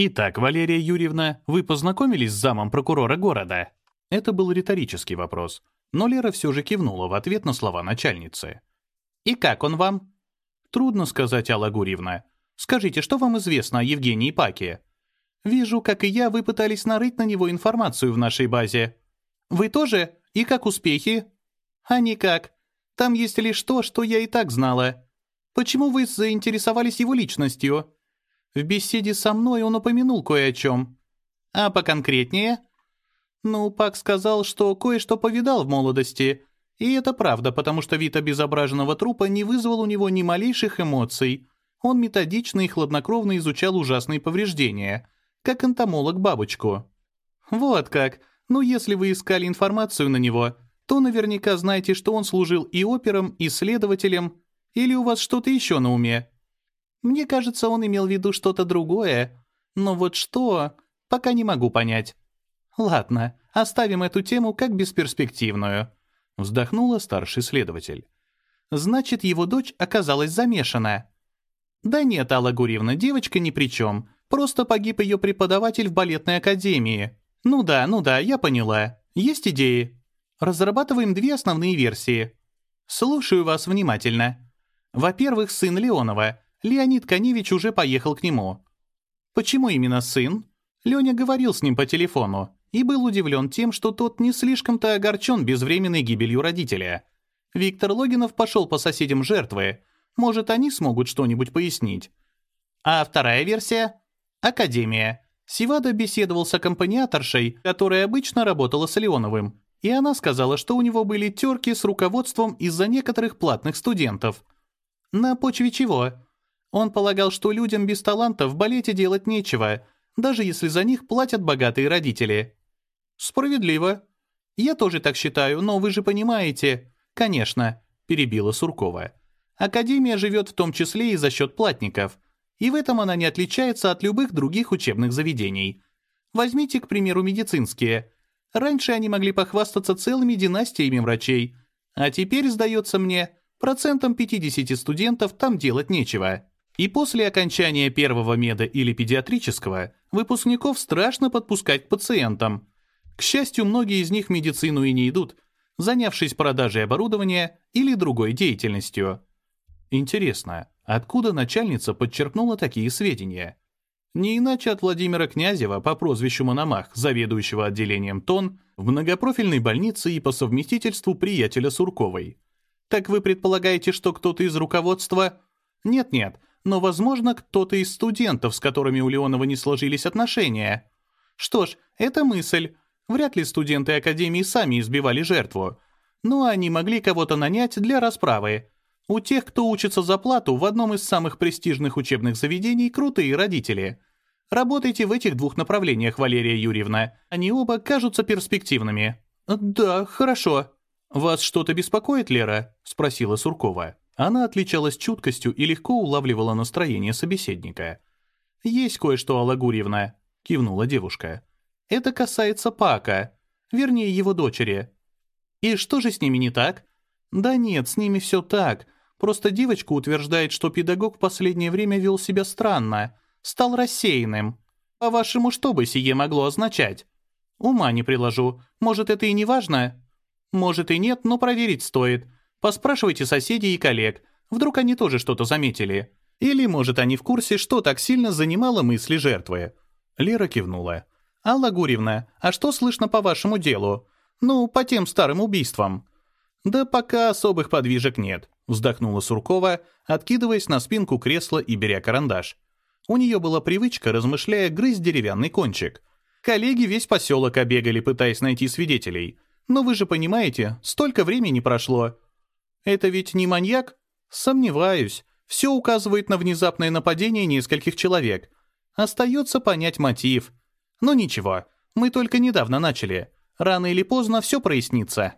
«Итак, Валерия Юрьевна, вы познакомились с замом прокурора города?» Это был риторический вопрос, но Лера все же кивнула в ответ на слова начальницы. «И как он вам?» «Трудно сказать, Алла Гурьевна. Скажите, что вам известно о Евгении Паке?» «Вижу, как и я, вы пытались нарыть на него информацию в нашей базе». «Вы тоже? И как успехи?» «А никак. Там есть лишь то, что я и так знала. Почему вы заинтересовались его личностью?» В беседе со мной он упомянул кое о чем. А поконкретнее? Ну, Пак сказал, что кое-что повидал в молодости. И это правда, потому что вид обезображенного трупа не вызвал у него ни малейших эмоций. Он методично и хладнокровно изучал ужасные повреждения, как энтомолог бабочку. Вот как. Ну, если вы искали информацию на него, то наверняка знаете, что он служил и опером, и следователем, или у вас что-то еще на уме. Мне кажется, он имел в виду что-то другое. Но вот что, пока не могу понять. Ладно, оставим эту тему как бесперспективную. Вздохнула старший следователь. Значит, его дочь оказалась замешана. Да нет, Алла Гурьевна, девочка ни при чем. Просто погиб ее преподаватель в балетной академии. Ну да, ну да, я поняла. Есть идеи? Разрабатываем две основные версии. Слушаю вас внимательно. Во-первых, сын Леонова — Леонид Коневич уже поехал к нему. Почему именно сын? Леня говорил с ним по телефону и был удивлен тем, что тот не слишком-то огорчен безвременной гибелью родителя. Виктор Логинов пошел по соседям жертвы. Может, они смогут что-нибудь пояснить. А вторая версия? Академия. Сивада беседовал с аккомпаниаторшей, которая обычно работала с Леоновым, и она сказала, что у него были терки с руководством из-за некоторых платных студентов. На почве чего? Он полагал, что людям без таланта в балете делать нечего, даже если за них платят богатые родители. Справедливо. Я тоже так считаю, но вы же понимаете. Конечно, перебила Суркова. Академия живет в том числе и за счет платников. И в этом она не отличается от любых других учебных заведений. Возьмите, к примеру, медицинские. Раньше они могли похвастаться целыми династиями врачей, а теперь, сдается мне, процентом 50 студентов там делать нечего. И после окончания первого меда или педиатрического выпускников страшно подпускать к пациентам. К счастью, многие из них медицину и не идут, занявшись продажей оборудования или другой деятельностью. Интересно, откуда начальница подчеркнула такие сведения? Не иначе от Владимира Князева по прозвищу Мономах, заведующего отделением ТОН, в многопрофильной больнице и по совместительству приятеля Сурковой. Так вы предполагаете, что кто-то из руководства... Нет-нет, но, возможно, кто-то из студентов, с которыми у Леонова не сложились отношения. Что ж, это мысль. Вряд ли студенты Академии сами избивали жертву. Но они могли кого-то нанять для расправы. У тех, кто учится за плату в одном из самых престижных учебных заведений, крутые родители. Работайте в этих двух направлениях, Валерия Юрьевна. Они оба кажутся перспективными. «Да, хорошо». «Вас что-то беспокоит, Лера?» — спросила Суркова. Она отличалась чуткостью и легко улавливала настроение собеседника. «Есть кое-что, Алла Гурьевна», — кивнула девушка. «Это касается Пака, вернее, его дочери». «И что же с ними не так?» «Да нет, с ними все так. Просто девочка утверждает, что педагог в последнее время вел себя странно, стал рассеянным. По-вашему, что бы сие могло означать?» «Ума не приложу. Может, это и не важно?» «Может и нет, но проверить стоит. Поспрашивайте соседей и коллег, вдруг они тоже что-то заметили. Или, может, они в курсе, что так сильно занимало мысли жертвы. Лера кивнула. «Алла Гурьевна, а что слышно по вашему делу? Ну, по тем старым убийствам». «Да пока особых подвижек нет», — вздохнула Суркова, откидываясь на спинку кресла и беря карандаш. У нее была привычка, размышляя, грызть деревянный кончик. Коллеги весь поселок обегали, пытаясь найти свидетелей. Но вы же понимаете, столько времени прошло. Это ведь не маньяк? Сомневаюсь. Все указывает на внезапное нападение нескольких человек. Остается понять мотив. Но ничего, мы только недавно начали. Рано или поздно все прояснится.